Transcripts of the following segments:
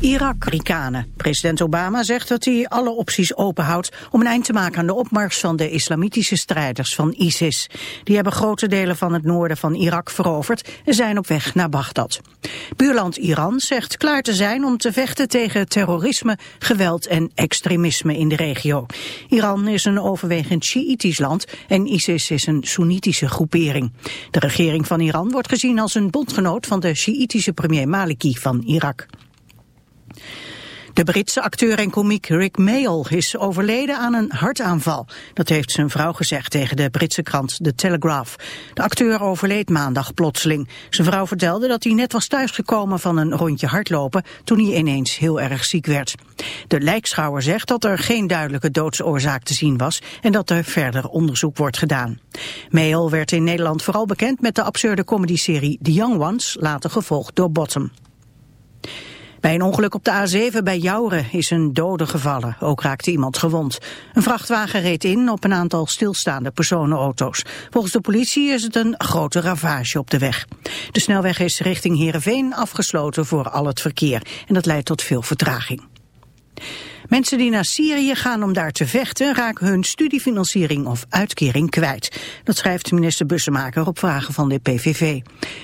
Irak, Amerikanen. President Obama zegt dat hij alle opties openhoudt om een eind te maken aan de opmars van de islamitische strijders van ISIS. Die hebben grote delen van het noorden van Irak veroverd en zijn op weg naar Bagdad. Buurland Iran zegt klaar te zijn om te vechten tegen terrorisme, geweld en extremisme in de regio. Iran is een overwegend Sjiïtisch land en ISIS is een Soenitische groepering. De regering van Iran wordt gezien als een bondgenoot van de Sjiïtische premier Maliki van Irak. De Britse acteur en komiek Rick Mayall is overleden aan een hartaanval. Dat heeft zijn vrouw gezegd tegen de Britse krant The Telegraph. De acteur overleed maandag plotseling. Zijn vrouw vertelde dat hij net was thuisgekomen van een rondje hardlopen... toen hij ineens heel erg ziek werd. De lijkschouwer zegt dat er geen duidelijke doodsoorzaak te zien was... en dat er verder onderzoek wordt gedaan. Mayall werd in Nederland vooral bekend met de absurde comedyserie The Young Ones... later gevolgd door Bottom. Bij een ongeluk op de A7 bij Jouren is een dode gevallen. Ook raakte iemand gewond. Een vrachtwagen reed in op een aantal stilstaande personenauto's. Volgens de politie is het een grote ravage op de weg. De snelweg is richting Heerenveen afgesloten voor al het verkeer. En dat leidt tot veel vertraging. Mensen die naar Syrië gaan om daar te vechten raken hun studiefinanciering of uitkering kwijt. Dat schrijft minister Bussemaker op vragen van de PVV.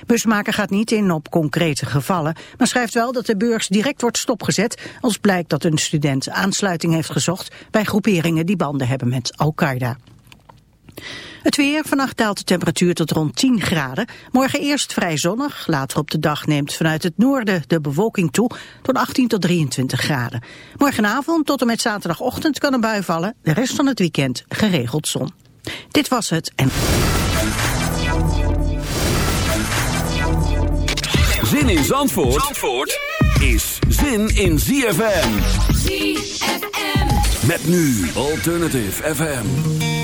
Bussemaker gaat niet in op concrete gevallen, maar schrijft wel dat de beurs direct wordt stopgezet als blijkt dat een student aansluiting heeft gezocht bij groeperingen die banden hebben met Al-Qaeda. Het weer, vannacht daalt de temperatuur tot rond 10 graden. Morgen eerst vrij zonnig, later op de dag neemt vanuit het noorden de bewolking toe tot 18 tot 23 graden. Morgenavond tot en met zaterdagochtend kan een bui vallen, de rest van het weekend geregeld zon. Dit was het en... Zin in Zandvoort, Zandvoort is zin in ZFM. ZFM. Met nu Alternative FM.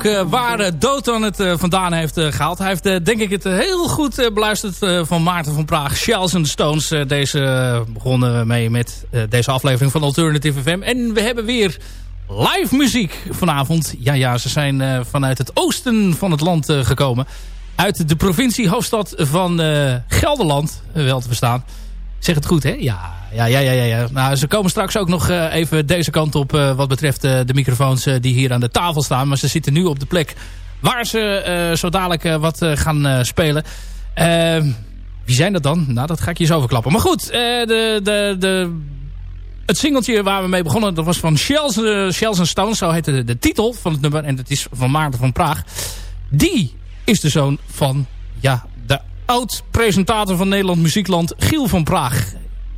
Ook uh, waar uh, Dotan het uh, vandaan heeft gehaald. Hij heeft denk ik het heel goed beluisterd van Maarten van Praag. Shells and Stones. deze begonnen mee met deze aflevering van Alternative FM. En we hebben weer live muziek vanavond. Ja, ja, ze zijn vanuit het oosten van het land gekomen. Uit de provincie hoofdstad van Gelderland, wel te verstaan. zeg het goed, hè? Ja, ja, ja, ja, ja. Nou, ze komen straks ook nog uh, even deze kant op uh, wat betreft uh, de microfoons die hier aan de tafel staan. Maar ze zitten nu op de plek waar ze zo dadelijk wat gaan spelen. Ehm, wie zijn dat dan? Nou, dat ga ik je zo verklappen. Maar goed, de, de, de, het singeltje waar we mee begonnen, dat was van Shells, Shells Stones. Zo heette de, titel van het nummer. En dat is van Maarten van Praag. Die is de zoon van, ja, de oud-presentator van Nederland Muziekland, Giel van Praag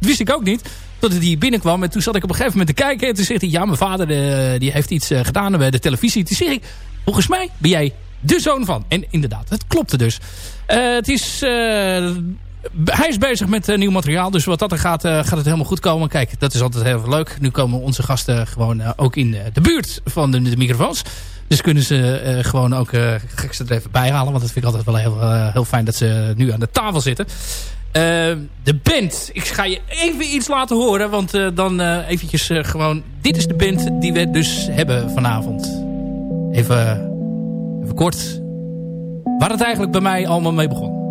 wist ik ook niet. Tot hij hier binnenkwam. En toen zat ik op een gegeven moment te kijken. En toen zegt hij, ja, mijn vader uh, die heeft iets uh, gedaan bij de televisie. Toen zeg ik, volgens mij ben jij de zoon van. En inderdaad, het klopte dus. Uh, het is... hij is bezig met nieuw materiaal. Dus wat dat er gaat, gaat het helemaal goed komen. Kijk, dat is altijd heel leuk. Nu komen onze gasten gewoon ook in de buurt van de, microfoons. Dus kunnen ze gewoon ook, uh, gek ze er even bij halen. Want dat vind ik altijd wel heel, heel fijn dat ze nu aan de tafel zitten. Uh, de band. Ik ga je even iets laten horen. Want uh, dan uh, eventjes gewoon... Dit is de band die we dus hebben vanavond. Even, even kort. Waar het eigenlijk bij mij allemaal mee begon.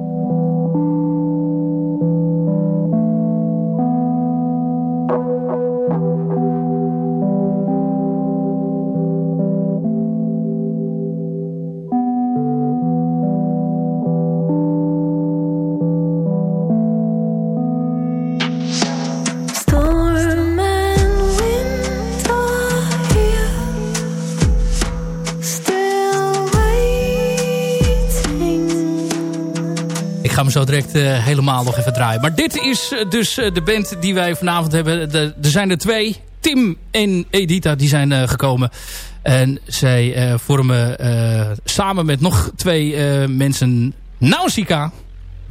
Zo direct uh, helemaal nog even draaien. Maar dit is uh, dus uh, de band die wij vanavond hebben. De, er zijn er twee. Tim en Edita die zijn gekomen. En zij vormen samen met nog twee mensen Nausicaa.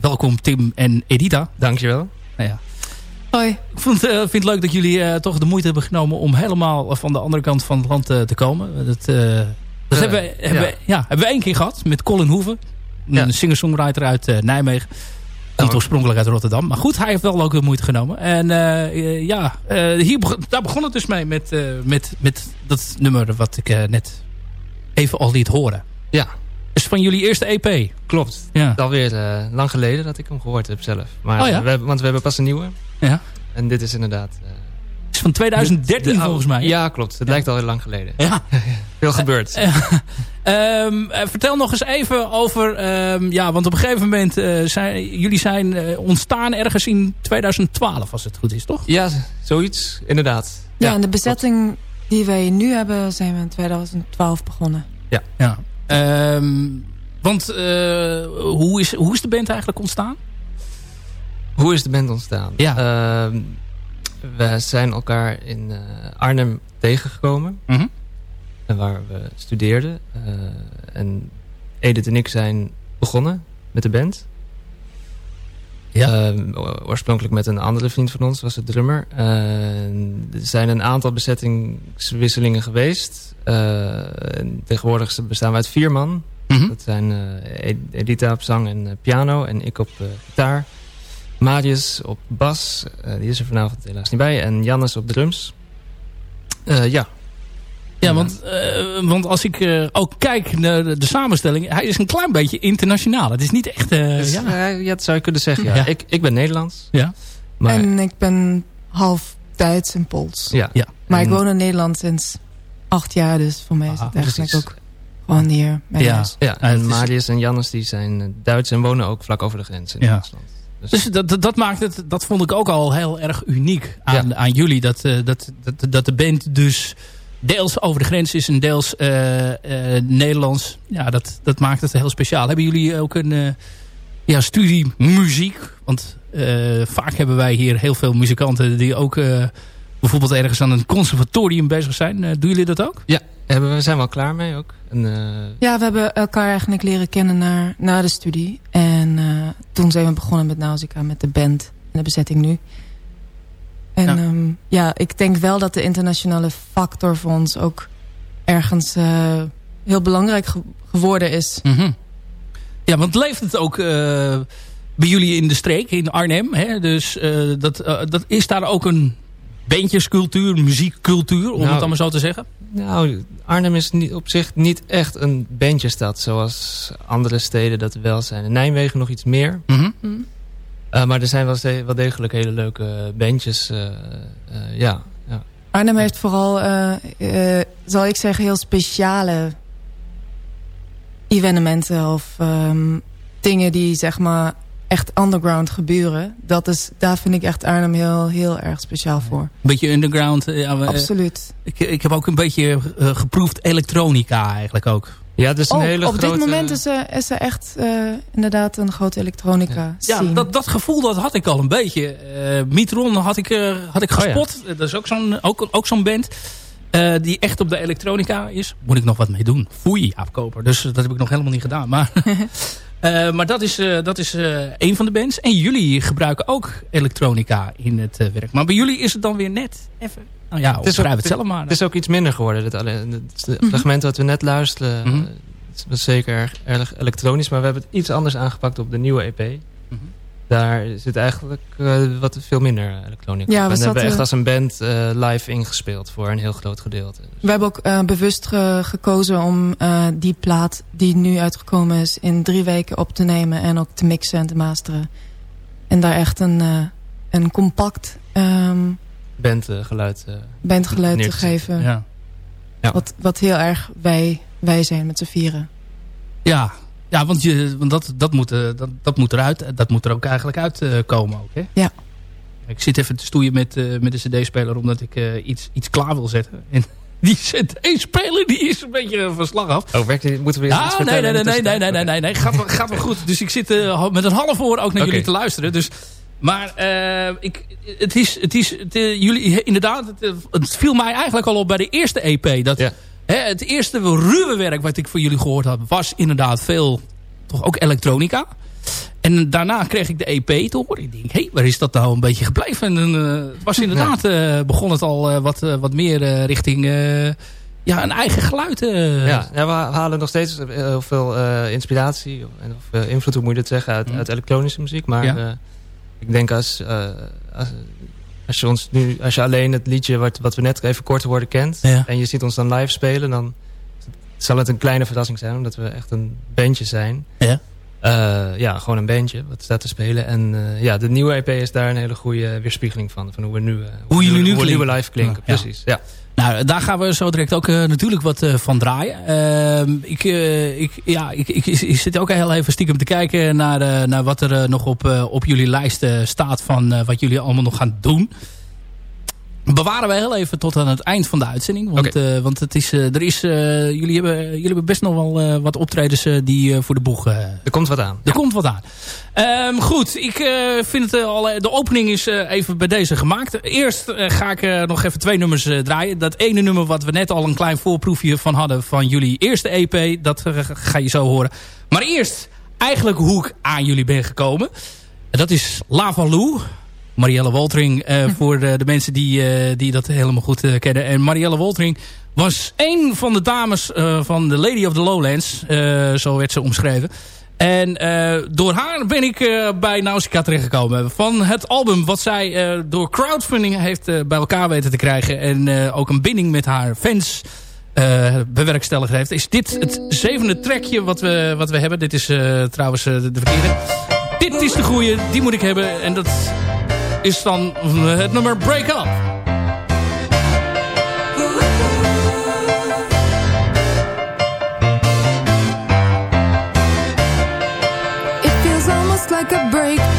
Welkom Tim en Edita. Dankjewel. Nou ja. Hoi. Ik vind, vind het leuk dat jullie toch de moeite hebben genomen om helemaal van de andere kant van het land te komen. Dat, dat hebben, we, hebben, ja. ja. hebben we één keer gehad met Colin Hoeven een singer-songwriter uit uh, Nijmegen. Niet oh. oorspronkelijk uit Rotterdam. Maar goed, hij heeft wel ook de moeite genomen. En uh, ja, uh, hier begon, daar begon het dus mee met, met, met dat nummer wat ik net even al liet horen. Ja. Is van jullie eerste EP. Klopt. Ja. Alweer lang geleden dat ik hem gehoord heb zelf. Maar, oh, ja? we, want we hebben pas een nieuwe. Ja. En dit is inderdaad is van 2013 volgens mij. Ja, klopt. Het lijkt al heel lang geleden. Ja. Veel gebeurd. Um, vertel nog eens even over... Um, ja, want op een gegeven moment... Uh, zijn, jullie zijn uh, ontstaan ergens in 2012, als het goed is, toch? Ja, zoiets. Inderdaad. Ja, ja en de bezetting klopt. die wij nu hebben... zijn we in 2012 begonnen. Ja. ja. Um, want uh, hoe, is, hoe is de band eigenlijk ontstaan? Hoe is de band ontstaan? Ja we zijn elkaar in uh, Arnhem tegengekomen. Mm -hmm. Waar we studeerden. Uh, en Edith en ik zijn begonnen met de band. Ja. Uh, oorspronkelijk met een andere vriend van ons, was het drummer. er zijn een aantal bezettingswisselingen geweest. tegenwoordig bestaan we uit vier man. Mm -hmm. Dat zijn Edita op zang en piano en ik op gitaar. Marius op bas. Uh, die is er vanavond helaas niet bij. En Jannes op drums. Uh, ja. Ja, want, uh, want als ik ook kijk naar de, de, samenstelling... hij is een klein beetje internationaal. Het is niet echt... Dus, ja. ja, dat zou je kunnen zeggen. Ja. ja. Ik, ik ben Nederlands. Ja. Maar... En ik ben half Duits en Pools. Ja. ja. Maar ik woon in Nederland sinds acht jaar. Dus voor mij is het ah, eigenlijk ook gewoon hier. Ja. ja, en Marius en Jannes die zijn Duits en wonen ook vlak over de grens in ja. Duitsland. Dus, dus dat, dat, maakt het, dat vond ik ook al heel erg uniek aan, ja. aan jullie. Dat, dat, dat, dat de band dus deels over de grens is en deels uh, uh, Nederlands. Ja, dat, dat maakt het heel speciaal. Hebben jullie ook een ja, studie muziek? Want vaak hebben wij hier heel veel muzikanten die ook bijvoorbeeld ergens aan een conservatorium bezig zijn. doen jullie dat ook? Ja, hebben we zijn wel klaar mee ook. En, uh... Ja, we hebben elkaar eigenlijk leren kennen na, na de studie. En uh, toen zijn we begonnen met Nausicaa, met de band en de bezetting nu. En ja. Um, ja, ik denk wel dat de internationale factor voor ons ook ergens uh, heel belangrijk geworden is. Mhm. Ja, want leeft het ook bij jullie in de streek, in Arnhem? Hè? Dus dat, dat, is daar ook een bandjescultuur, muziekcultuur, om het nou, allemaal zo te zeggen? Nou, Arnhem is niet, op zich niet echt een bandjestad zoals andere steden dat wel zijn. In Nijmegen nog iets meer. Mhm. Uh, maar er zijn wel, wel degelijk hele leuke bandjes. Uh, uh, ja, ja. Arnhem heeft vooral, zal ik zeggen, heel speciale evenementen of um, dingen die zeg maar echt underground gebeuren. Dat is, daar vind ik echt Arnhem heel, heel erg speciaal voor. Een beetje underground. Ja, Absoluut. Ik, ik heb ook een beetje geproefd elektronica eigenlijk ook. Ja, dus een oh, hele op grote... dit moment is er, is er echt uh, inderdaad een grote elektronica Ja, ja dat, dat gevoel dat had ik al een beetje. Uh, Mitron had ik, uh, had ik gespot. Oh, ja. Dat is ook zo'n ook, ook zo'n band. die echt op de elektronica is. Moet ik nog wat mee doen. Foei, afkoper. Dus dat heb ik nog helemaal niet gedaan. Maar, maar dat is, dat is een van de bands. En jullie gebruiken ook elektronica in het werk. Maar bij jullie is het dan weer net even nou ja, het is het zelf maar. Het is ook iets minder geworden. Het, het fragment mhm. wat we net luisteren... Mm -hmm. het zeker erg, erg, elektronisch. Maar we hebben het iets anders aangepakt op de nieuwe EP. Mm Daar zit eigenlijk uh, wat veel minder elektronica ja, we en hebben echt als een band uh, live ingespeeld... voor een heel groot gedeelte. We hebben ook uh, bewust ge gekozen om die plaat... die nu uitgekomen is in drie weken op te nemen... en ook te mixen en te masteren. En daar echt een, een compact... Um, bandgeluid, uh, bandgeluid te geven. Ja. Ja. Wat, wat heel erg wij, wij zijn met z'n vieren. Ja, ja want, je, want dat, dat, moet, uh, dat, dat moet eruit. Dat moet er ook eigenlijk uitkomen. Uh, ook, hè? Ja. Ik zit even te stoeien met, uh, met de cd-speler omdat ik uh, iets, iets klaar wil zetten. En die cd-speler die is een beetje van slag af. Oh, werkt, moeten we ja, iets nee, nee, nee, nee, nee, nee, nee, nee, nee, gaat, gaat wel goed. Dus ik zit met een half oor ook naar okay. jullie te luisteren. Dus maar uh, ik, het is, het is het, uh, jullie, inderdaad, het, het, viel mij eigenlijk al op bij de eerste EP. Dat, ja. hè, het eerste ruwe werk wat ik van jullie gehoord had, was inderdaad veel, toch ook elektronica. En daarna kreeg ik de EP te horen. Ik denk, hé, hey, waar is dat nou een beetje gebleven? En uh, het was inderdaad, begon het al wat, wat meer richting ja, een eigen geluid. Uh. Ja, ja, we halen nog steeds heel veel uh, inspiratie of, of uh, invloed, hoe moet je dat zeggen, uit, mm. uit elektronische muziek. Maar ja. Ik denk als, uh, als, als, je ons nu, als je alleen het liedje wat, wat we net even kort hoorden kent... Ja. en je ziet ons dan live spelen... dan zal het een kleine verrassing zijn... omdat we echt een bandje zijn. Ja. Uh, ja, gewoon een bandje wat staat te spelen. En uh, ja, de nieuwe EP is daar een hele goede weerspiegeling van. Van hoe we nu, uh, hoe, jullie nu, hoe we nu live klinken. Ja, precies, ja. Nou, daar gaan we zo direct ook uh, natuurlijk wat uh, van draaien. Uh, ik, ik, ja, ik, ik, ik, zit ook heel even stiekem te kijken naar, naar wat er nog op, op jullie lijst staat van wat jullie allemaal nog gaan doen bewaren we heel even tot aan het eind van de uitzending. Want, okay. uh, want het is, uh, er is, uh, jullie, hebben, jullie hebben best nog wel wat optredens die voor de boeg... er komt wat aan. Er komt wat aan. Um, goed, ik vind het al... De opening is even bij deze gemaakt. Eerst ga ik nog even twee nummers draaien. Dat ene nummer wat we net al een klein voorproefje van hadden... van jullie eerste EP, dat ga je zo horen. Maar eerst eigenlijk hoe ik aan jullie ben gekomen. Dat is Lava Lou. Marielle Woltering. Uh, voor de, de, mensen die, uh, die dat helemaal goed uh, kennen. En Marielle Woltering was een van de dames van de Lady of the Lowlands. zo werd ze omschreven. En door haar ben ik bij Nausicaa terechtgekomen. Van het album wat zij door crowdfunding heeft bij elkaar weten te krijgen. En ook een binding met haar fans bewerkstelligd heeft. Is dit het zevende trackje wat we, wat we hebben. Dit is trouwens de, de verkeerde. Dit is de goede, die moet ik hebben. En dat is dan het nummer Break Up. Like a break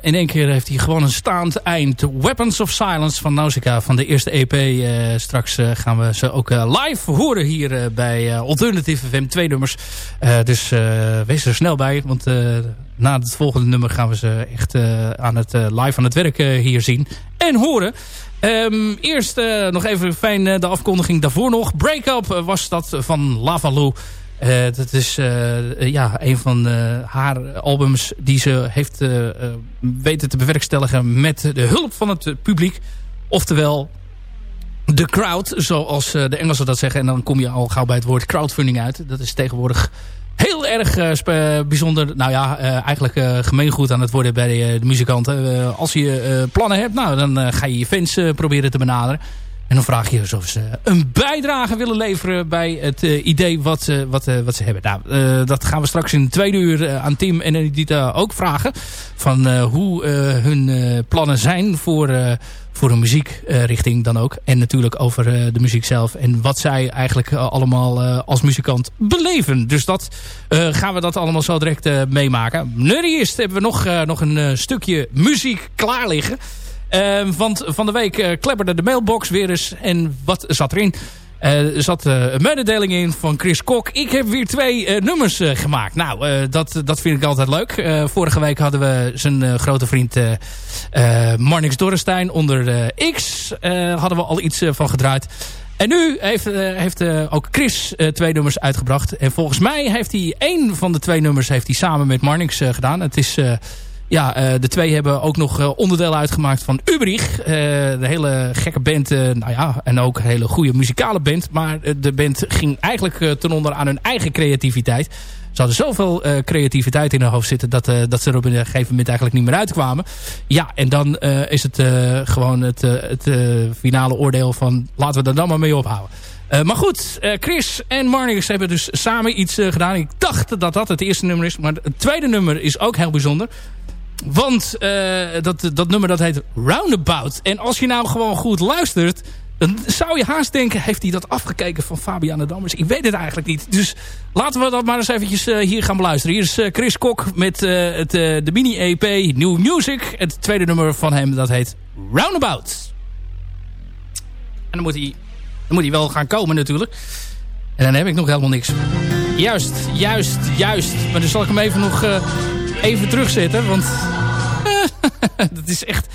in één keer heeft hij gewoon een staand eind. Weapons of Silence van Nausicaa van de eerste EP. Uh, straks uh, gaan we ze ook live horen hier bij Alternative FM. Twee nummers. dus wees er snel bij. Want na het volgende nummer gaan we ze echt aan het, live aan het werk hier zien. En horen. Um, eerst nog even fijn de afkondiging daarvoor nog. Break-up was dat van Lavaloo. Uh, dat is ja, een van haar albums die ze heeft weten te bewerkstelligen met de hulp van het publiek. Oftewel de crowd, zoals de Engelsen dat zeggen. En dan kom je al gauw bij het woord crowdfunding uit. Dat is tegenwoordig heel erg bijzonder, nou ja, eigenlijk gemeengoed aan het worden bij de, de muzikanten. als je plannen hebt, nou, dan ga je je fans proberen te benaderen. En dan vraag je of ze een bijdrage willen leveren bij het idee wat, wat, wat ze hebben. Nou, dat gaan we straks in de tweede uur aan Tim en Edita ook vragen. Van hoe hun plannen zijn voor voor een muziekrichting dan ook. En natuurlijk over de muziek zelf. En wat zij eigenlijk allemaal als muzikant beleven. Dus dat gaan we dat allemaal zo direct meemaken. Nu eerst hebben we nog, nog een stukje muziek klaar liggen. Want van de week klepperde de mailbox weer eens. En wat zat erin? Uh, er zat uh, een mededeling in van Chris Kok. Ik heb weer twee nummers gemaakt. Nou, dat, dat vind ik altijd leuk. vorige week hadden we zijn grote vriend Marnix Dorrestein onder de X. hadden we al iets van gedraaid. En nu heeft, heeft ook Chris twee nummers uitgebracht. En volgens mij heeft hij één van de twee nummers heeft hij samen met Marnix gedaan. Het is ja, uh, de twee hebben ook nog uh, onderdeel uitgemaakt van Ubrich. Uh, de hele gekke band, nou ja, en ook een hele goede muzikale band. Maar de band ging eigenlijk ten onder aan hun eigen creativiteit. Ze hadden zoveel creativiteit in hun hoofd zitten... dat, dat ze er op een gegeven moment eigenlijk niet meer uitkwamen. Ja, en dan is het gewoon het, het finale oordeel van... laten we er dan maar mee ophouden. Maar goed, Chris en Marnix hebben dus samen iets gedaan. Ik dacht dat dat het eerste nummer is. Maar het tweede nummer is ook heel bijzonder. Want uh, dat, dat nummer dat heet Roundabout. En als je nou gewoon goed luistert... dan zou je haast denken... heeft hij dat afgekeken van Fabiana Dammers? Ik weet het eigenlijk niet. Dus laten we dat maar eens eventjes uh, hier gaan beluisteren. Hier is uh, Chris Kok met het, de mini-EP New Music. Het tweede nummer van hem dat heet Roundabout. En dan moet hij, dan moet hij wel gaan komen natuurlijk. En dan heb ik nog helemaal niks. Juist, juist, juist. Maar dan zal ik hem even nog even terugzetten. Want dat is echt...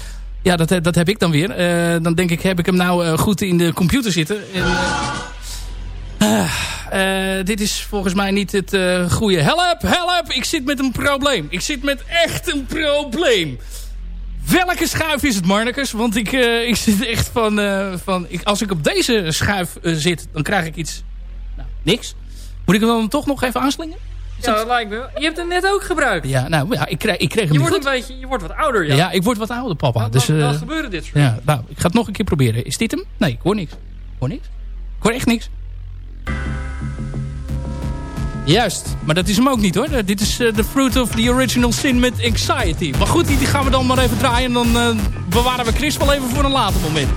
Ja, dat, dat heb ik dan weer. Uh, dan denk ik, heb ik hem nou uh, goed in de computer zitten. En, dit is volgens mij niet het goede. Help, help, ik zit met een probleem. Ik zit met echt een probleem. Welke schuif is het, Marnekes? Want ik, ik zit echt van... van ik, als ik op deze schuif zit, dan krijg ik iets... Nou, niks. Moet ik hem dan toch nog even aanslingen? Ja, dat lijkt me. Je hebt hem net ook gebruikt. Ja, nou, ja, ik, kreeg, ik kreeg hem je wordt goed. Een beetje, je wordt wat ouder, ja. Ja, ik word wat ouder, papa. Dan, dus, dan, uh, gebeuren dit soort ja, nou, ik ga het nog een keer proberen. Is dit hem? Nee, ik hoor niks. Ik hoor niks. Ik hoor echt niks. Juist, maar dat is hem ook niet hoor. Dit is uh, The Fruit of the Original Sin met Anxiety. Maar goed, die, die gaan we dan maar even draaien. En dan uh, bewaren we Chris wel even voor een later moment.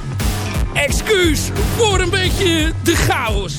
Excuus voor een beetje de chaos.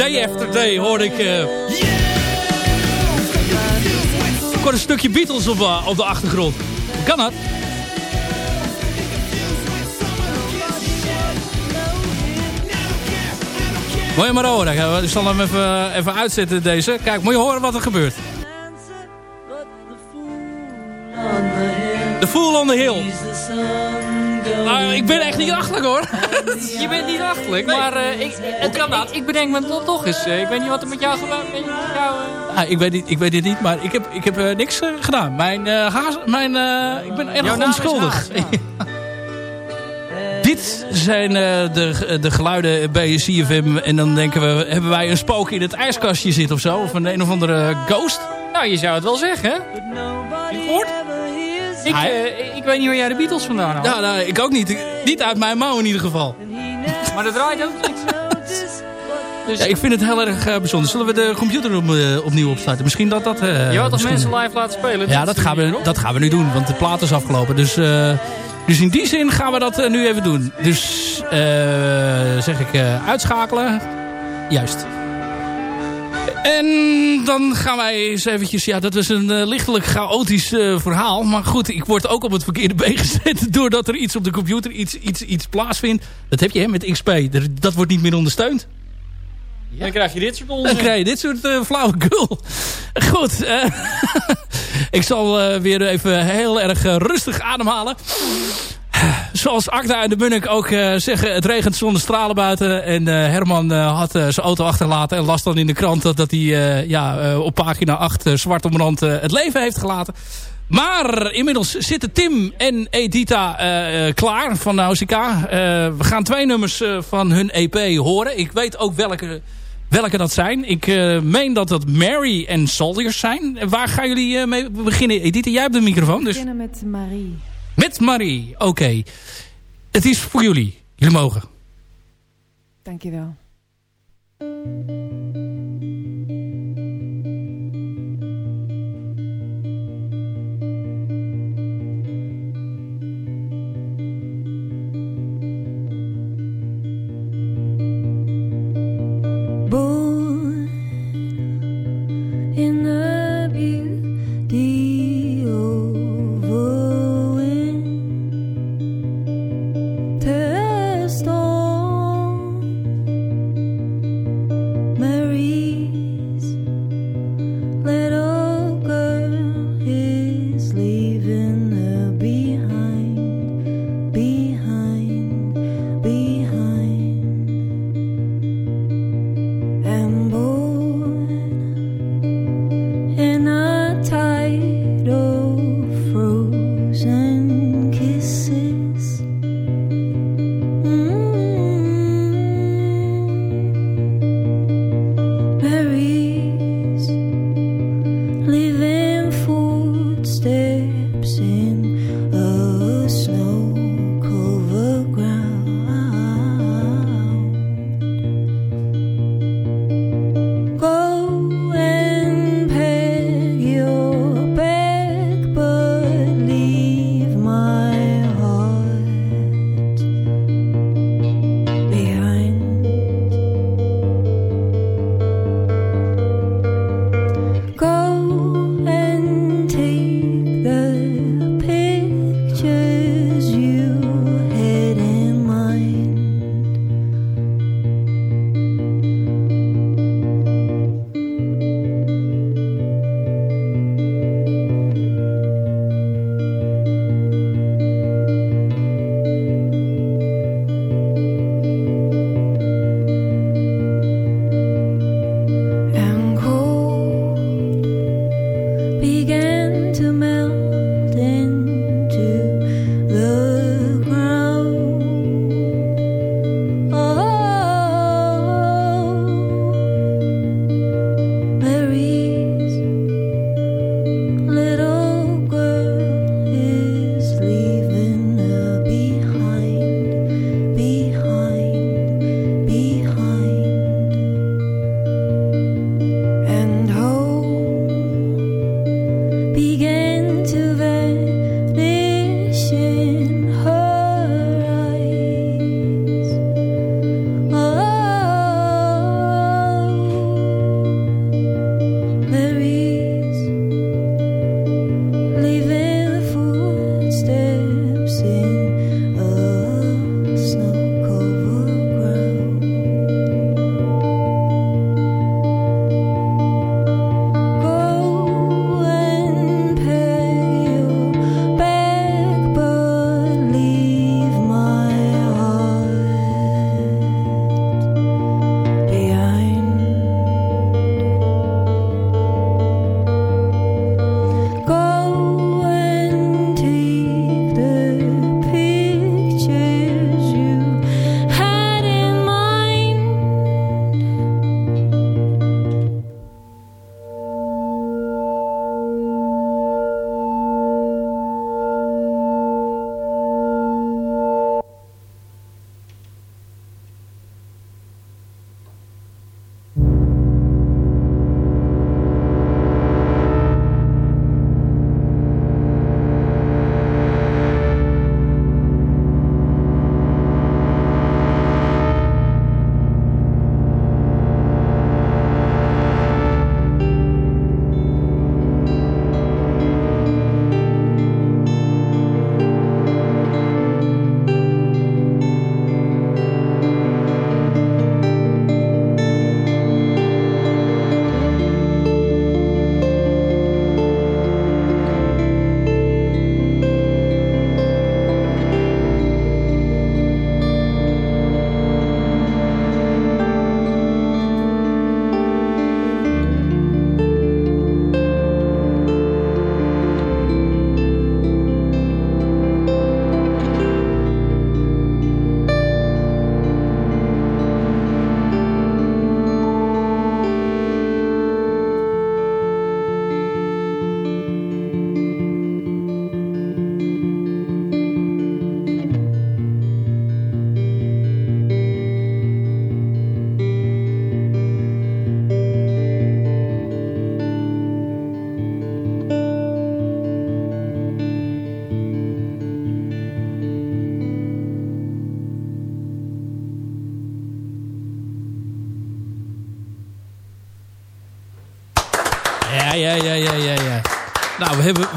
Day after day hoor ik... Uh... Ik hoor een stukje Beatles op, uh, op de achtergrond. Kan dat? Moet je maar horen. Ik zal hem even, even uitzetten deze. Kijk, moet je horen wat er gebeurt. The Fool on the Hill. Nou, ik ben echt niet achterlijk hoor. Je bent niet achterlijk, maar uh, ik, het kan dat. Ik, ik bedenk me toch, toch eens. Ik weet niet wat er met jou gebeurt. Jou, uh... ah, ik, weet niet, ik weet het niet, maar ik heb, ik heb niks gedaan. Mijn, haas, mijn, ik ben erg onschuldig. Dit zijn de, de geluiden bij CFM. En dan denken we, hebben wij een spook in het ijskastje zitten of zo? Of een een of andere ghost? Nou, je zou het wel zeggen. Je gehoord? Ik, uh, ik weet niet waar jij de Beatles vandaan haalt. Ja, nou, ik ook niet. Niet uit mijn mouw in ieder geval. maar dat draait ook niks. Dus... Ja, ik vind het heel erg uh, bijzonder. Zullen we de computer op, uh, opnieuw opstarten? Misschien dat dat... je wilt toch mensen live laten spelen? Ja, dat gaan, we, dat gaan we nu doen. Want de plaat is afgelopen. Dus, dus in die zin gaan we dat nu even doen. Dus zeg ik uitschakelen. Juist. En dan gaan wij eens eventjes... Ja, dat is een uh, lichtelijk chaotisch uh, verhaal. Maar goed, ik word ook op het verkeerde been gezet... doordat er iets op de computer, iets, iets, iets plaatsvindt. Dat heb je hè, met XP. Dat wordt niet meer ondersteund. Ja. Dan krijg je dit soort onzin. Dan krijg je dit soort uh, flauwekul. Goed. ik zal weer even heel erg rustig ademhalen zoals Akda en de Munnik ook uh, zeggen, het regent zonder stralen buiten. En uh, Herman uh, had zijn auto achterlaten en las dan in de krant dat, hij ja, op pagina 8 zwart om rand het leven heeft gelaten. Maar inmiddels zitten Tim en Edita klaar van Nausicaa. we gaan twee nummers van hun EP horen. Ik weet ook welke, welke dat zijn. Ik meen dat dat Mary en Soldiers zijn. Waar gaan jullie mee beginnen? Edita, jij hebt de microfoon. Dus... We beginnen met Marie. Met Marie. Oké. Okay. Het is voor jullie. Jullie mogen. Dankjewel. Boom.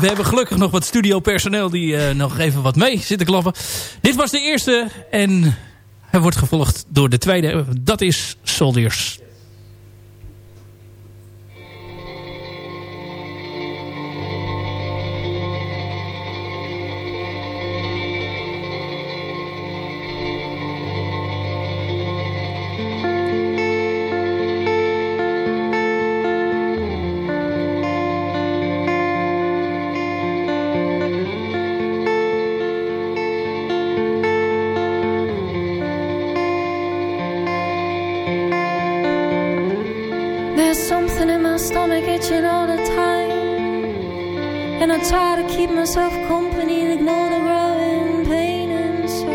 we hebben gelukkig nog wat studiopersoneel die eh, nog even wat mee zitten klappen. Dit was de eerste en hij wordt gevolgd door de tweede. Dat is Soldiers. yourself company and ignore the growing pain inside.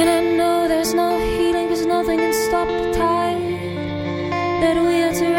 And I know there's no healing, cause nothing can stop the tide that we are to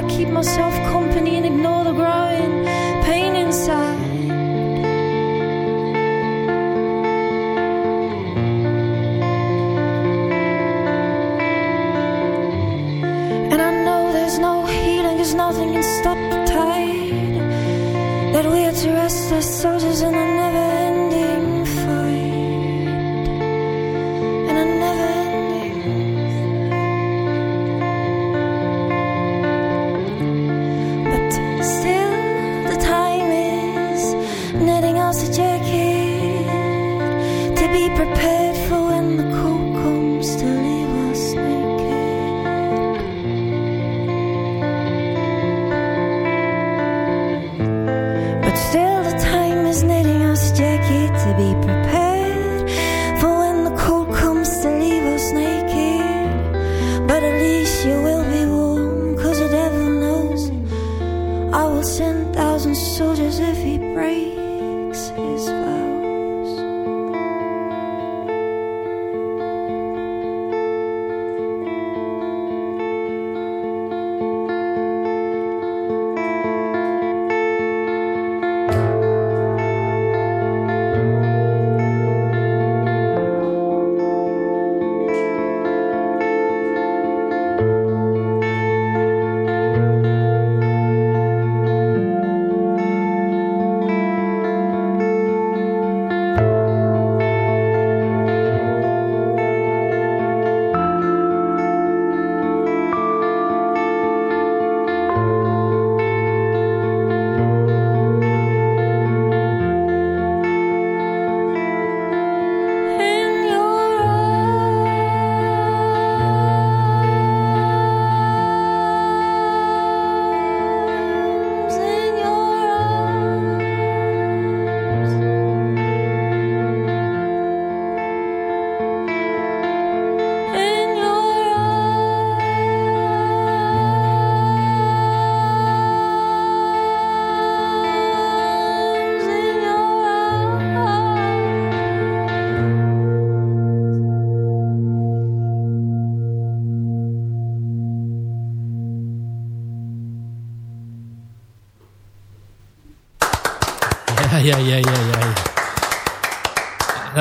to keep myself company and ignore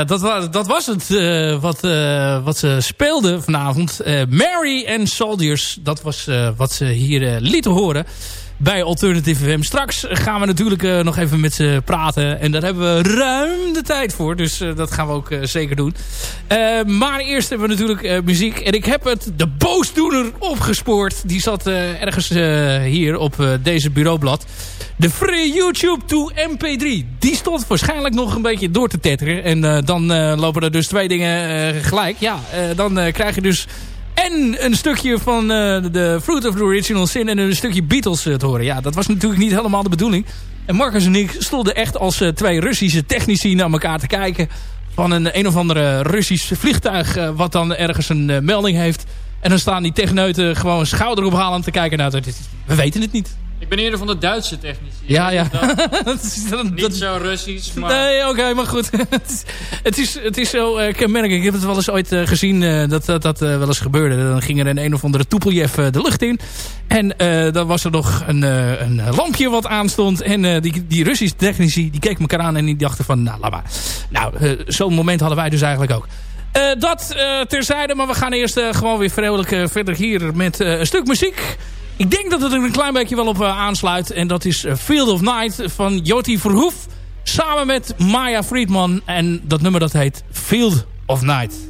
dat, was, dat was het uh, wat, uh, wat ze speelden vanavond. Uh, Mary and Soldiers, dat was wat ze hier lieten horen bij Alternative FM. Straks gaan we natuurlijk uh, nog even met ze praten. En daar hebben we ruim de tijd voor. Dus uh, dat gaan we ook uh, zeker doen. maar eerst hebben we natuurlijk muziek. En ik heb het de boosdoener opgespoord. Die zat ergens hier op deze bureaublad. De Free YouTube to MP3. Die stond waarschijnlijk nog een beetje door te tetteren. En dan lopen er dus twee dingen gelijk. Ja, dan krijg je dus en een stukje van uh, de Fruit of the Original Sin en een stukje Beatles uh, te horen. Ja, dat was natuurlijk niet helemaal de bedoeling. En Marcus en ik stonden echt als uh, twee Russische technici naar elkaar te kijken. Van een een of andere Russisch vliegtuig wat dan ergens een melding heeft. En dan staan die techneuten gewoon schouderophalend te kijken. Nou, we weten het niet. Ik ben eerder van de Duitse technici. Ja, ja. Dat, is niet zo Russisch, maar... Nee, oké, maar goed. het, is, het is zo uh, kenmerkend. Ik heb het wel eens ooit uh, gezien uh, dat dat, dat wel eens gebeurde. Dan ging er een een of andere Toepeljev de lucht in. En dan was er nog een, een lampje wat aanstond. En die, die Russische technici die keken elkaar aan en die dachten van... Nou, laat maar. Nou, zo'n moment hadden wij dus eigenlijk ook. dat terzijde, maar we gaan eerst gewoon weer vrolijk verder hier met een stuk muziek... Ik denk dat het er een klein beetje wel op uh, aansluit. En dat is eh, Field of Night van Joti Verhoef. Samen met Maya Friedman. En dat nummer dat heet Field of Night.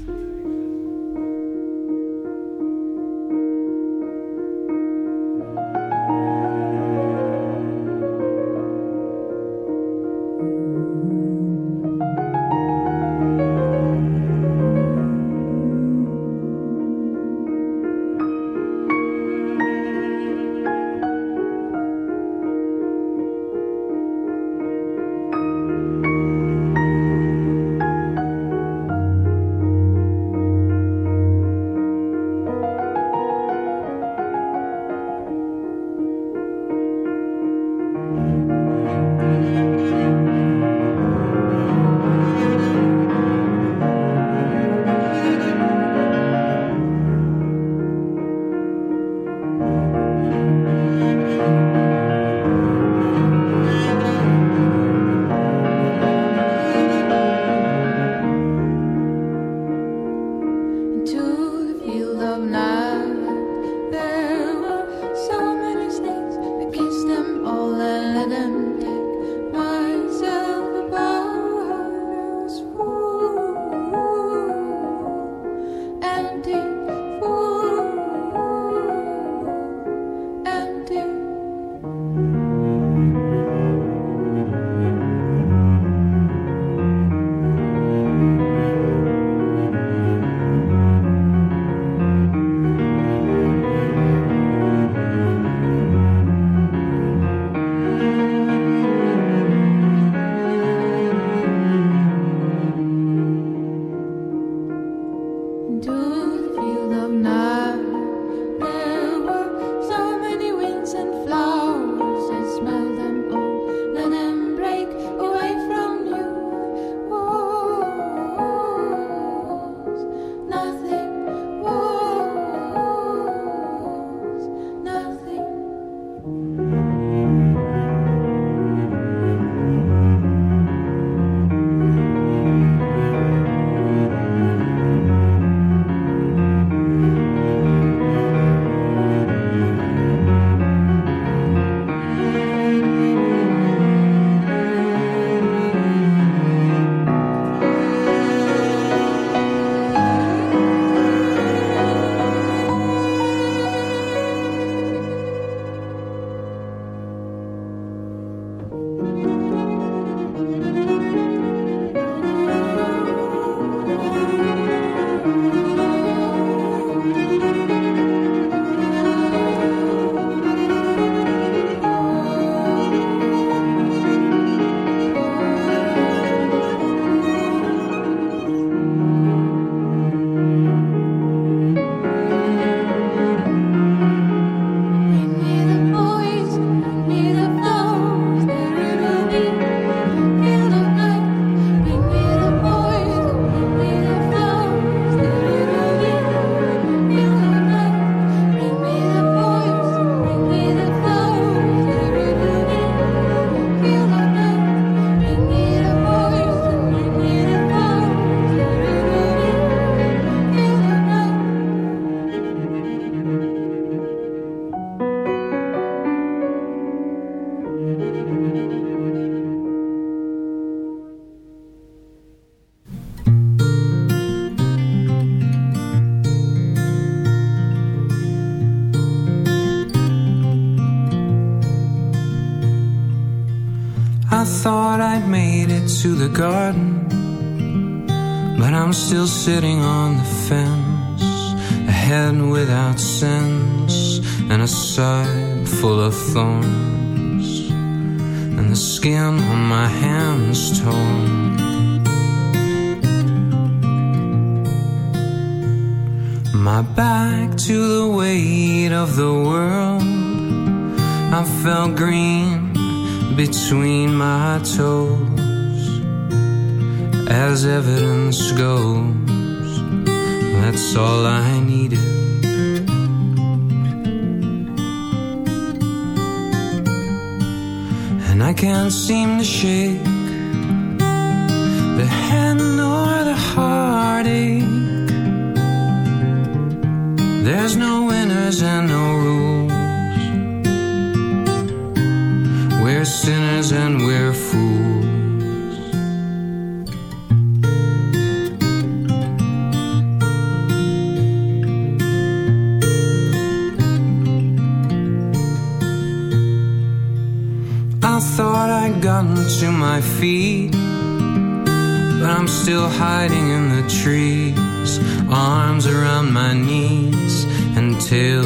Hiding in the trees, arms around my knees and tail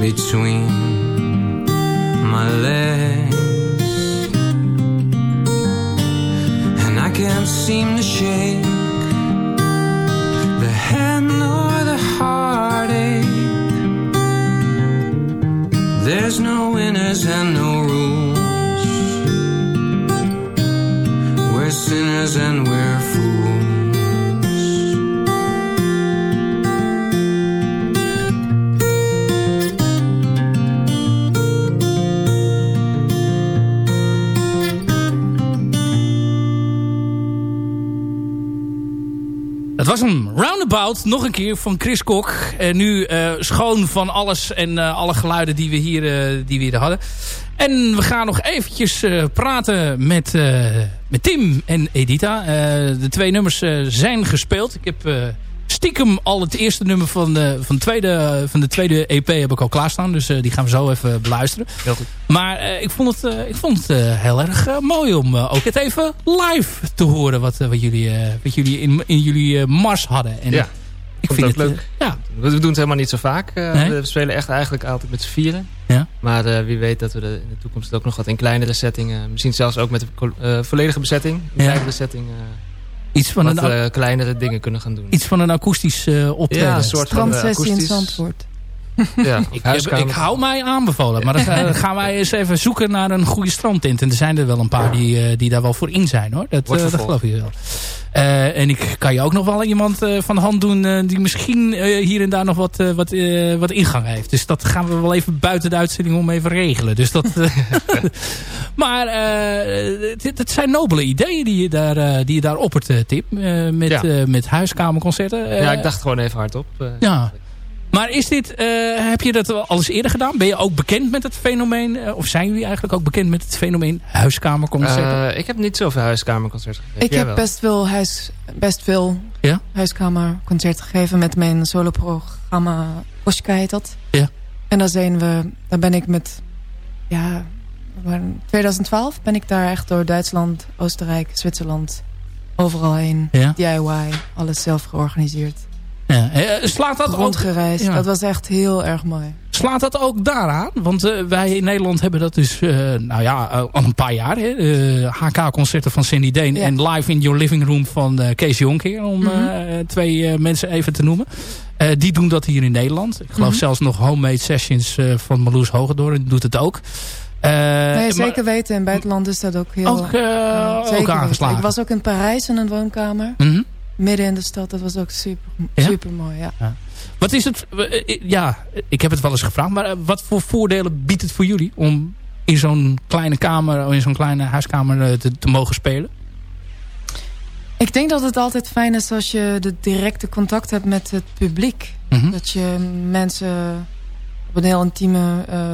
between my legs. And I can't seem to shake the hand nor the heartache. There's no winners and no rules. We're sinners and we're Het was een roundabout, nog een keer, van Chris Kok. En nu eh, schoon van alles en eh, alle geluiden die we, hier, eh, die we hadden. En we gaan nog eventjes praten met, met Tim en Edita. De twee nummers zijn gespeeld. Ik heb stiekem al het eerste nummer van de, van, de tweede, van de tweede EP heb ik al klaarstaan. Dus eh, die gaan we zo even beluisteren. Heel goed. Maar eh, ik vond het, eh, ik vond het eh, heel erg eh, mooi om eh, ook het even live te horen. Wat, eh, wat jullie, eh, wat jullie in, in jullie eh, mars hadden. En Ja, ik vond vind het eh, leuk. ja, We doen het helemaal niet zo vaak. Eh, Nee? We spelen echt eigenlijk altijd met z'n vieren. Ja. Maar eh, wie weet dat we de- in de toekomst ook nog wat in kleinere settingen... Misschien zelfs ook met een eh, volledige bezetting. Een Ja. kleinere setting. Iets, van wat een, eh, kleinere dingen kunnen gaan doen. iets van een akoestisch eh, optreden. Ja, een soort van eh, Strandsessie in akoestisch. Zandvoort. Ja, Ik, heb, ik hou mij aanbevolen. Maar dan gaan- wij eens even zoeken naar een goede strandtent. En er zijn er wel een paar die, eh, die daar wel voor in zijn hoor. Dat, eh, dat geloof ik wel. Eh, en ik kan je ook nog wel iemand van de hand doen die misschien hier en daar nog wat, wat, wat ingang heeft. Dus dat gaan we wel even buiten de uitzending om even regelen. Dus dat, maar het, zijn nobele ideeën die je daar, die je daar oppert, Tim. Eh, met, Ja. met huiskamerconcerten. Ja, ik dacht gewoon even hardop. ja. Maar is dit, eh, heb je dat al eens eerder gedaan? Ben je ook bekend met het fenomeen? eh, of zijn jullie eigenlijk ook bekend met het fenomeen huiskamerconcerten? Eh, ik heb niet zoveel huiskamerconcerten gegeven. Ik Jij heb wel. best veel, huis, best veel Ja? huiskamerconcerten gegeven met mijn soloprogramma Koska heet dat. Ja. En daar zijn we, daar ben ik met, ja, waar- 2012 ben ik daar echt door Duitsland, Oostenrijk, Zwitserland, overal heen. Ja. DIY, alles zelf georganiseerd. Ja. Eh, slaat, dat ook, Rondgereisd, ja. dat was echt heel erg mooi. slaat dat ook daaraan? Want eh, wij in Nederland hebben dat dus, eh, nou ja, eh, al een paar jaar. Eh, HK-concerten van Cindy Ja. en Live in Your Living Room van eh, Kees Jonkeer. Om Mhm. eh, twee eh, mensen even te noemen. Eh, die doen dat hier in Nederland. Ik geloof Mhm. zelfs nog Homemade Sessions eh, van Marloes Hogedoorn doet het ook. Eh, nee, zeker weten. In het buitenland is dat ook heel... Ook, eh, ja, ook weten. Ik was ook in Parijs in een woonkamer. Mhm. Midden in de stad. Dat was ook super, Ja? super mooi. Ja. Wat is het... eh, Ja, ik heb het wel eens gevraagd. Maar eh, wat voor voordelen biedt het voor jullie... om in zo'n kleine kamer... in zo'n kleine huiskamer eh, te, te mogen spelen? Ik denk dat het altijd fijn is als je de directe contact hebt met het publiek. Mhm. Dat je mensen op een heel intieme eh,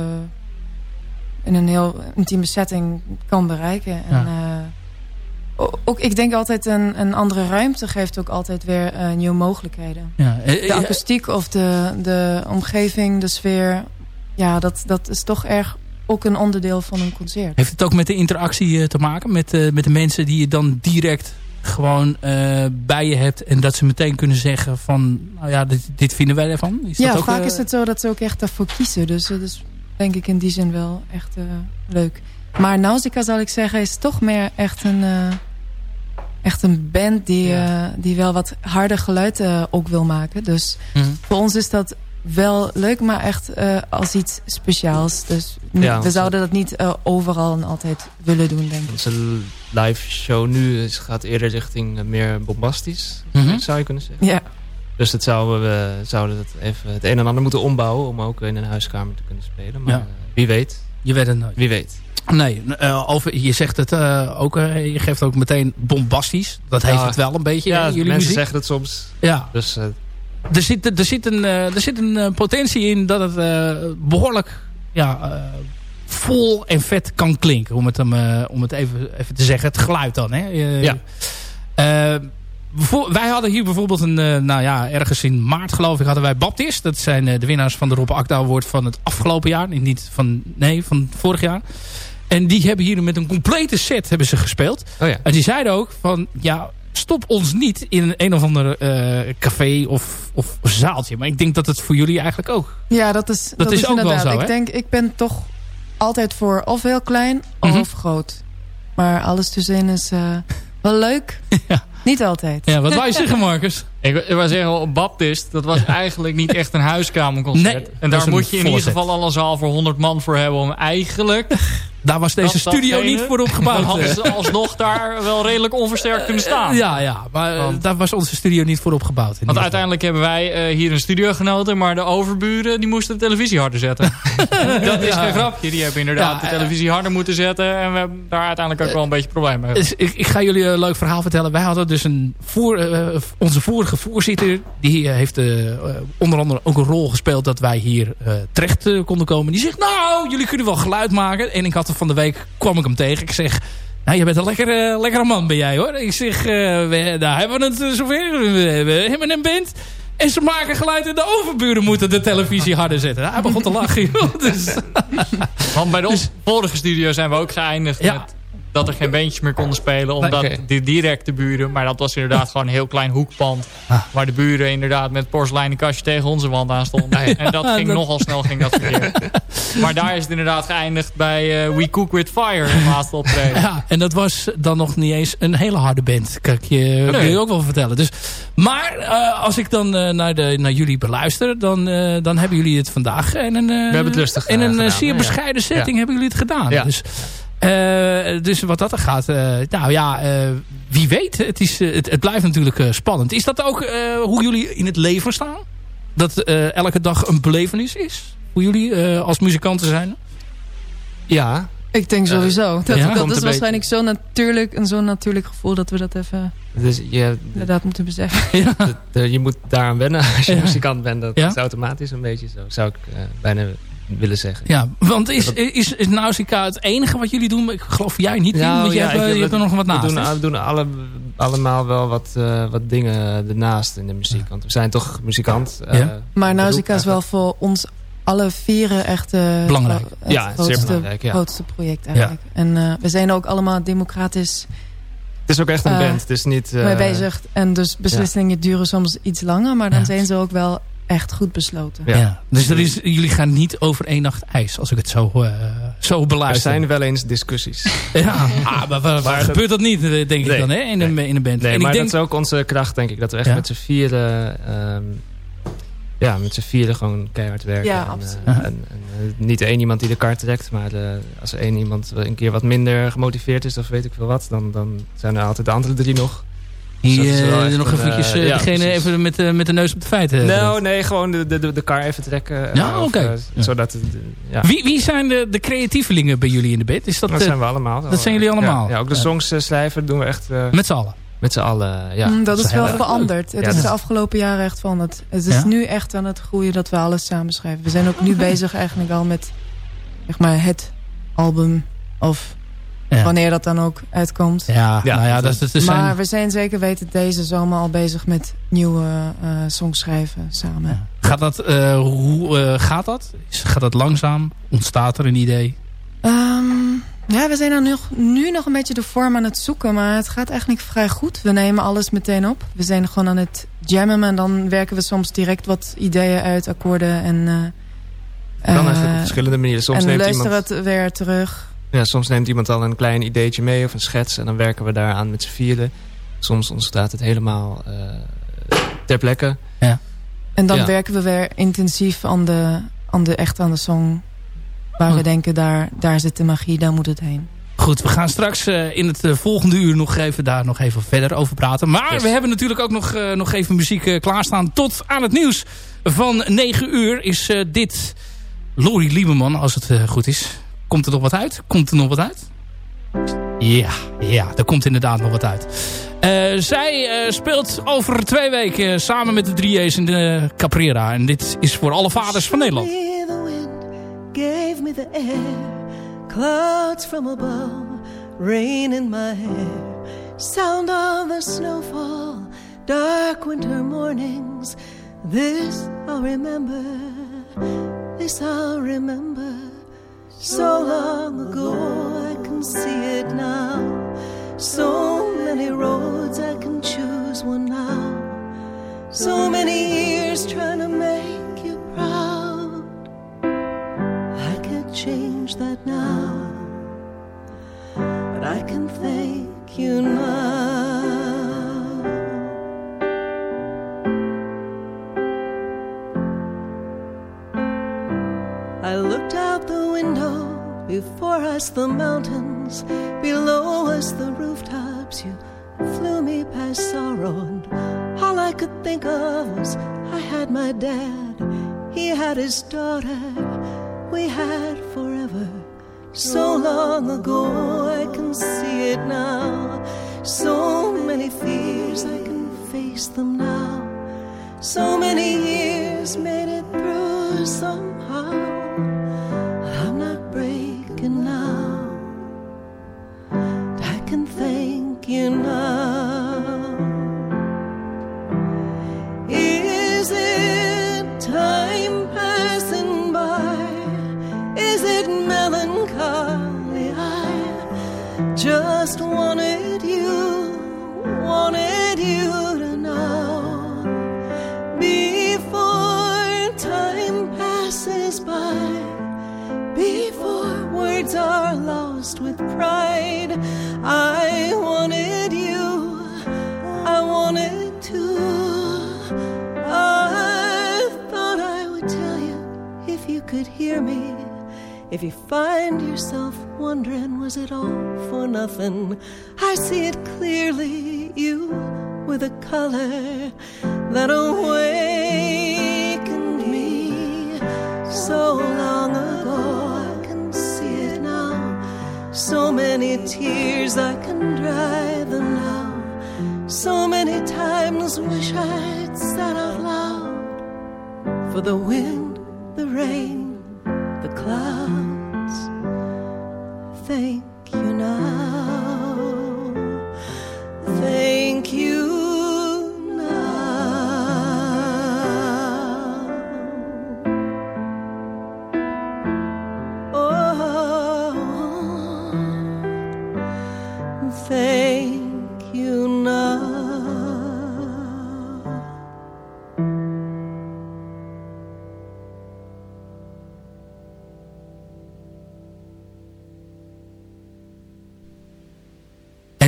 in een heel intieme setting kan bereiken. En, Ja. eh, ook, ik denk altijd een, een andere ruimte geeft ook altijd weer eh, nieuwe mogelijkheden. Ja. Eh, De eh, akoestiek of de, de omgeving, de sfeer. Ja, dat, dat is toch erg ook een onderdeel van een concert. Heeft het ook met de interactie te maken? Met, met de mensen die je dan direct gewoon bij je hebt. En dat ze meteen kunnen zeggen van... Nou ja, dit, dit vinden wij ervan. Is ja, dat ook, vaak is het zo dat ze ook echt daarvoor kiezen. Dus dat is denk ik in die zin wel echt leuk. Maar Nausicaa zal ik zeggen is toch meer echt een, echt een band die, eh, die wel wat harder geluid eh, ook wil maken. Dus Mhm. voor ons is dat wel leuk, maar echt eh, als iets speciaals. Dus niet- Ja, we zouden dat niet eh, overal en altijd willen doen, denk ik. Onze live show nu is, gaat eerder richting meer bombastisch, Mhm. zou je kunnen zeggen. Ja, Dus dat zouden we zouden het even het een en ander moeten ombouwen om ook in een huiskamer te kunnen spelen. Maar Ja. wie weet, Je weet het nooit. wie weet. Nee, eh, over, je zegt het eh, ook. eh, je geeft ook meteen bombastisch. Dat heeft het wel een beetje. Ja, hè, jullie mensen muziek. zeggen het soms. Ja, Dus er zit, er zit een, er zit een potentie in dat het eh, behoorlijk ja, vol en vet kan klinken. Om het, hem, om het even, even te zeggen. Het geluid dan. Hè? Ja. Wij hadden hier bijvoorbeeld een, eh, nou ja, ergens in maart geloof ik hadden wij Baptist. Dat zijn eh, de winnaars van de Rob Akda Award van het afgelopen jaar. Niet van, nee, van vorig jaar. En die hebben hier met een complete set hebben ze gespeeld. oh ja. En die zeiden ook van, ja, stop ons niet in een, een of ander eh, café of, of zaaltje. Maar ik denk dat het voor jullie eigenlijk ook... ja dat is, dat is ook wel inderdaad. zo, hè? Ik denk, ik ben toch altijd voor of heel klein Mhm. of groot. Maar alles tussenin is eh, wel leuk. Ja. Niet altijd. Ja, wat je zeggen, Marcus? Ik, ik wou zeggen, op Baptist, dat was eigenlijk niet echt een huiskamerconcert. Nee, en daar een moet je in ieder geval al een zaal voor 100 man voor hebben om eigenlijk... Daar was deze Dat- studio datgene- niet voor Dan opgebouwd. hadden eh. ze alsnog daar wel redelijk onversterkt kunnen staan. Ja, ja, maar eh, Want- daar was onze studio niet voor opgebouwd. Want uiteindelijk hebben wij eh, hier een studio genoten, maar de overburen die moesten de televisie harder zetten. dat is Ja. geen grapje. Die hebben inderdaad Ja, de eh, televisie harder moeten zetten en we hebben daar uiteindelijk ook wel een beetje problemen mee. Dus ik, ik ga jullie een leuk verhaal vertellen. Wij hadden dus een voor, eh, onze vorige voorzitter. Die heeft eh, eh, onder andere ook een rol gespeeld dat wij hier eh, terecht konden komen. Die zegt, nou, jullie kunnen wel geluid maken. En ik had er van de week, kwam ik hem tegen. Ik zeg, nou, je bent een lekkere, lekkere man ben jij hoor. Ik zeg, we, daar hebben we het zover. We, hebben een band. En ze maken geluid en de overburen moeten de televisie harder zetten. Hij begon te lachen. joh. Dus, Want bij de ons vorige studio zijn we ook geëindigd Ja. met dat er geen bandjes meer konden spelen. Omdat Oké. de directe buren, maar dat was inderdaad gewoon een heel klein hoekpand. Ah. Waar de buren inderdaad met porseleinen kastje tegen onze wand aan stonden. En dat ging Dat- nogal snel ging dat verkeerd. maar daar is het inderdaad geëindigd bij eh, We Cook With Fire. De laatste optreden. Ja, en dat was dan nog niet eens een hele harde band. Kan ik je, kan je ook wel vertellen. Dus, maar eh, als ik dan eh, naar, de, naar jullie beluister, dan, dan hebben jullie het vandaag in een, eh, hebben het lustig, in een zeer bescheiden setting hebben jullie het gedaan. Dus, eh, dus wat dat er gaat, eh, nou ja, eh, wie weet. Het, is, het, het blijft natuurlijk eh, spannend. Is dat ook eh, hoe jullie in het leven staan? Dat eh, elke dag een belevenis is? Voor jullie eh, als muzikanten zijn? Ja, Ik denk sowieso. dat ja? dat is waarschijnlijk zo natuurlijk, een zo'n natuurlijk gevoel dat we dat even dus je, inderdaad moeten beseffen. Ja. de- de- je moet daaraan wennen als je Ja. muzikant bent. Dat Ja. is automatisch een beetje zo, zou ik eh, bijna willen zeggen. Ja, want is, is, is Nausicaa het enige wat jullie doen? Ik geloof jij niet, Nou, want je ja, hebt, je hebt er nog wat we naast. Doen, hè? we doen alle, allemaal wel wat, eh, wat dingen ernaast in de muziek. Want we zijn toch muzikant. eh, Ja. Maar Nausicaa is wel voor ons alle vieren echt eh, Belangrijk. het Ja, zeer grootste, belangrijk, ja. grootste project eigenlijk. En eh, we zijn ook allemaal democratisch Het is ook echt een band. Het is niet... eh, mee bezig. En dus beslissingen duren soms iets langer. Maar dan Ja. zijn ze ook wel echt goed besloten. Ja. Ja. Dus er is, jullie gaan niet over één nacht ijs, als ik het zo, eh zo Er beluister. zijn wel eens discussies. Ja, ah, maar, waar- gebeurt dat niet, eh, denk ik Nee, dan, hè, in, een, in een band. Nee, en maar ik denk, dat is ook onze kracht, denk ik. Dat we echt Ja. met z'n vieren... ehm, ja, met z'n vieren gewoon keihard werken. Ja, en, absoluut. eh, en, en, niet één iemand die de kaart trekt. Maar eh, als er één iemand een keer wat minder gemotiveerd is... of weet ik veel wat... dan, dan zijn er altijd de andere drie nog. Die, is wel eh, nog een, eventjes eh, eh, ja, degene precies. even met, eh, met de neus op de feiten. nou, nee, gewoon de, de, de kar even trekken. Ja, oké. eh, Ja. Zodat... het, eh, ja. wie, wie zijn de, de creatievelingen bij jullie in de band? Is dat, Dat eh, zijn we allemaal. dat zijn jullie allemaal? Ja, ja, ook de Ja. songs eh, schrijven doen we echt eh, met z'n allen? met z'n allen. Ja. Mm, dat is wel veranderd. Het Ja, is dat- de afgelopen jaren echt veranderd. Het is Ja? nu echt aan het groeien dat we alles samen schrijven. We zijn ook nu bezig eigenlijk al met zeg maar, het album. Of wanneer dat dan ook uitkomt. Ja, ja, nou ja dat, dat, Maar we zijn zeker weten deze zomer al bezig met nieuwe uh, songs schrijven samen. Gaat dat, hoe gaat dat? Gaat dat langzaam? Ontstaat er een idee? Um, ja, we zijn er nu, nu nog een beetje de vorm aan het zoeken. Maar het gaat eigenlijk vrij goed. We nemen alles meteen op. We zijn gewoon aan het jammen. En dan werken we soms direct wat ideeën uit, akkoorden. En, uh, kan eigenlijk op verschillende manieren. Soms en neemt luisteren iemand... het weer terug. Ja, soms neemt iemand al een klein ideetje mee of een schets. En dan werken we daaraan met z'n vieren. Soms ontstaat het helemaal uh, ter plekke. Ja. En dan werken we weer intensief aan de, aan de, echt aan de song Waar we denken, daar, daar zit de magie, daar moet het heen. Goed, we gaan straks uh, in het uh, volgende uur nog even, daar nog even verder over praten. Maar yes. we hebben natuurlijk ook nog, uh, nog even muziek klaarstaan. Tot aan het nieuws van 9 uur is dit Lori Lieberman, als het goed is. Komt er nog wat uit? Komt er nog wat uit? Ja, ja, er komt inderdaad nog wat uit. zij speelt over twee weken samen met de 3A's in de Caprera. En dit is voor alle vaders van Nederland. gave me the air, clouds from above, rain in my hair, sound of the snowfall, dark winter mornings. This I'll remember, this I'll remember. So long ago, I can see it now. So many roads, I can choose one now. So many years trying to make you proud I can't change that now, but I can thank you now. I looked out the window, before us the mountains, below us the rooftops. You flew me past sorrow, and all I could think of was I had my dad, he had his daughter we had forever. So long ago, I can see it now. So many fears, I can face them now. So many years made it through somehow. tonight. If you find yourself wondering, was it all for nothing? I see it clearly, you with a color that awakened me so long ago. I can see it now. So many tears, I can dry them now. So many times, wish I'd said out loud for the wind,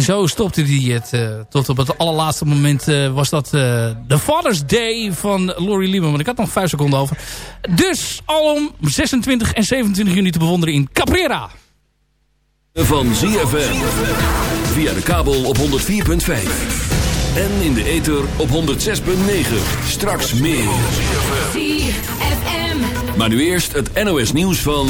En zo stopte hij het. Uh, tot op het allerlaatste moment uh, was dat uh, de Father's Day van Laurie Lieberman. Ik had nog vijf seconden over. Dus al om 26 en 27 juni te bewonderen in Caprera. Van ZFM. Via de kabel op 104.5. En in de ether op 106.9. Straks meer. Maar nu eerst het NOS nieuws van...